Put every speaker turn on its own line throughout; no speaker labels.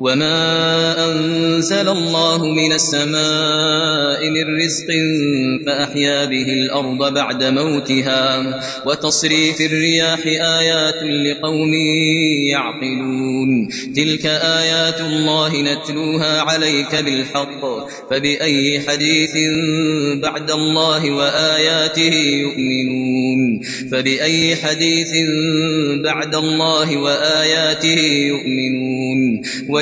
وما أنزل الله من السماء من رزق فأحيا به الأرض بعد موتها وتصريف الرياح آيات لقوم يعقلون تلك آيات الله نتلوها عليك بالحق فبأي حديث بعد الله وآياته يؤمنون فبأي حديث بعد الله وآياته يؤمنون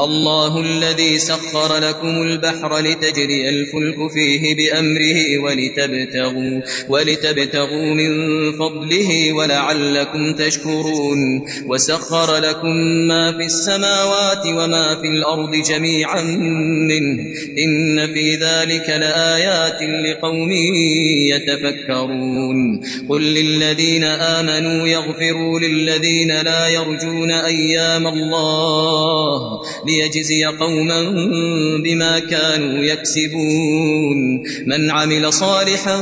الله الذي سخر لكم البحر لتجري الفلك فيه بأمره ولتبتغوا, ولتبتغوا من فضله ولعلكم تشكرون وسخر لكم ما في السماوات وما في الأرض جميعا منه إن في ذلك لآيات لقوم يتفكرون قل للذين آمنوا يغفروا للذين لا يرجون أيام الله ليجزي قوما بما كانوا يكسبون من عمل صالحا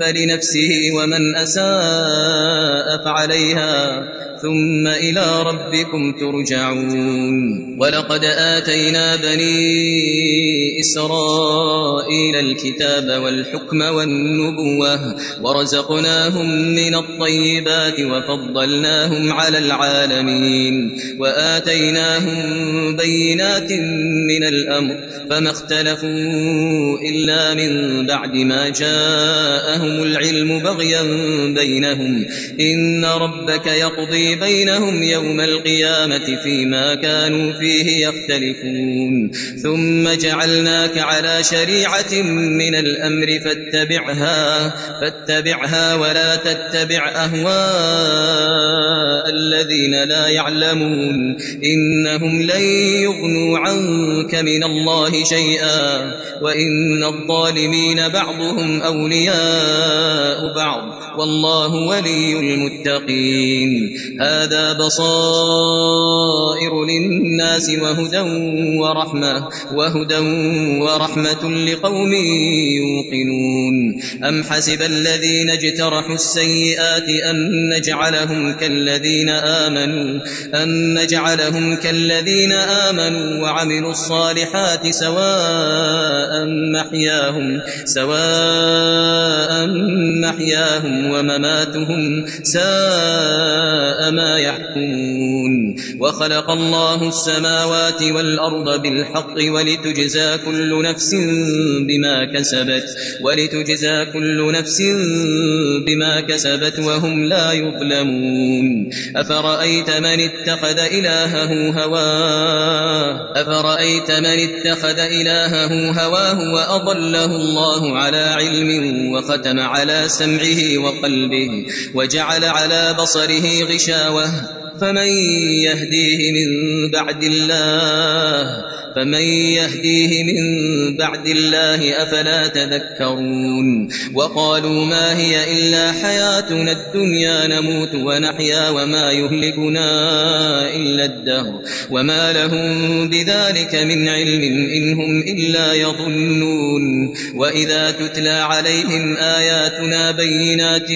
فلنفسه ومن أساء عليها ثم إلى ربكم ترجعون ولقد آتينا بني إسرائيل الكتاب والحكم والنبوة ورزقناهم من الطيبات وفضلناهم على العالمين وآتيناهم بينات من الأمر فما اختلفوا إلا من بعد ما جاءهم العلم بغيا بينهم إن إن ربك يقضي بينهم يوم القيامة فيما كانوا فيه يختلفون ثم جعلناك على شريعة من الأمر فاتبعها فاتبعها ولا تتبع أهواءهم الذين لا يعلمون إنهم لن يغنوا عنك من الله شيئا وإن الظالمين بعضهم أولياء بعض والله ولي المتقين هذا بصائر للناس وهدى ورحمة وهدى ورحمة لقوم يوقنون أم حسب الذين اجترحوا السيئات أن نجعلهم كالذين الذين آمنوا أن نجعلهم كالذين آمنوا وعملوا الصالحات سواء محياهم سواء محياهم ومماتهم ساء ما يحكمون وخلق الله السماوات والأرض بالحق ولتجزى كل نفس بما كسبت ولتجزى كل نفس بما كسبت وهم لا يظلمون أفرأيت من اتخذ إلهه هواه أفرأيت من اتخذ إلهه هواه وأضله الله على علم وختم على سمعه وقلبه وجعل على بصره غشاوة فمن يهديه من بعد الله فمن يهديه من بعد الله افلا تذكرون وقالوا ما هي الا حياتنا الدنيا نموت ونحيا وما يهلكنا الا الدهر وما لهم بذلك من علم ان هم الا يظنون واذا تتلى عليهم اياتنا بينات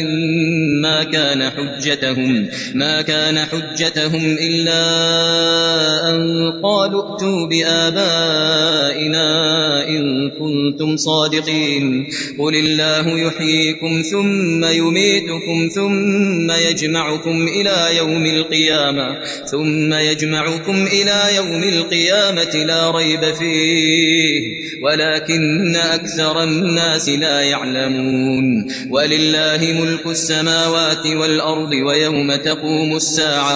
ما كان حجتهم ما كان حجتهم حجتهم إلا أن قالوا ائتوا بآبائنا إن كنتم صادقين قل الله يحييكم ثم يميتكم ثم يجمعكم إلى يوم القيامة ثم يجمعكم إلى يوم القيامة لا ريب فيه ولكن أكثر الناس لا يعلمون ولله ملك السماوات والأرض ويوم تقوم الساعة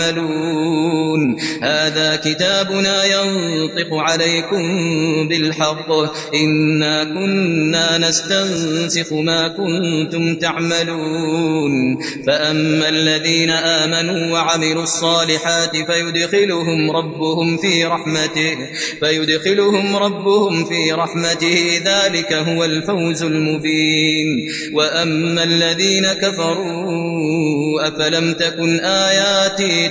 تعملون هذا كتابنا ينطق عليكم بالحق إنا كنا نستنسخ ما كنتم تعملون فأما الذين آمنوا وعملوا الصالحات فيدخلهم ربهم في رحمته فيدخلهم ربهم في رحمته ذلك هو الفوز المبين وأما الذين كفروا أفلم تكن آياتي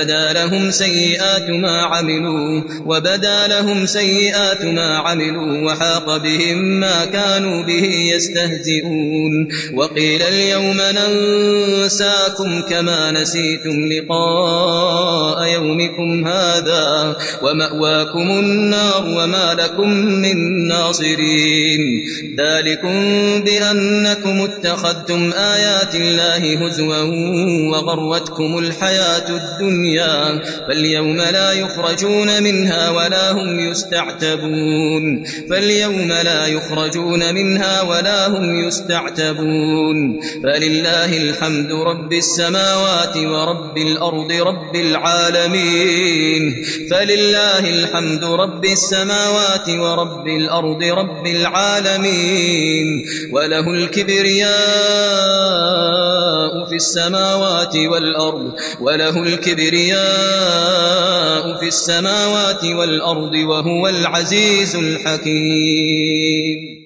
وبدا لهم سيئات ما عملوا وبدا لهم سيئات ما عملوا وحاق بهم ما كانوا به يستهزئون وقيل اليوم ننساكم كما نسيتم لقاء يومكم هذا ومأواكم النار وما لكم من ناصرين ذلكم بأنكم اتخذتم آيات الله هزوا وغرتكم الحياة الدنيا الدنيا فاليوم لا يخرجون منها ولا هم يستعتبون فاليوم لا يخرجون منها ولا هم يستعتبون فلله الحمد رب السماوات ورب الأرض رب العالمين فلله الحمد رب السماوات ورب الأرض رب العالمين وله الكبرياء في السماوات والأرض وله الكبرياء الأنبياء في السماوات والأرض وهو العزيز الحكيم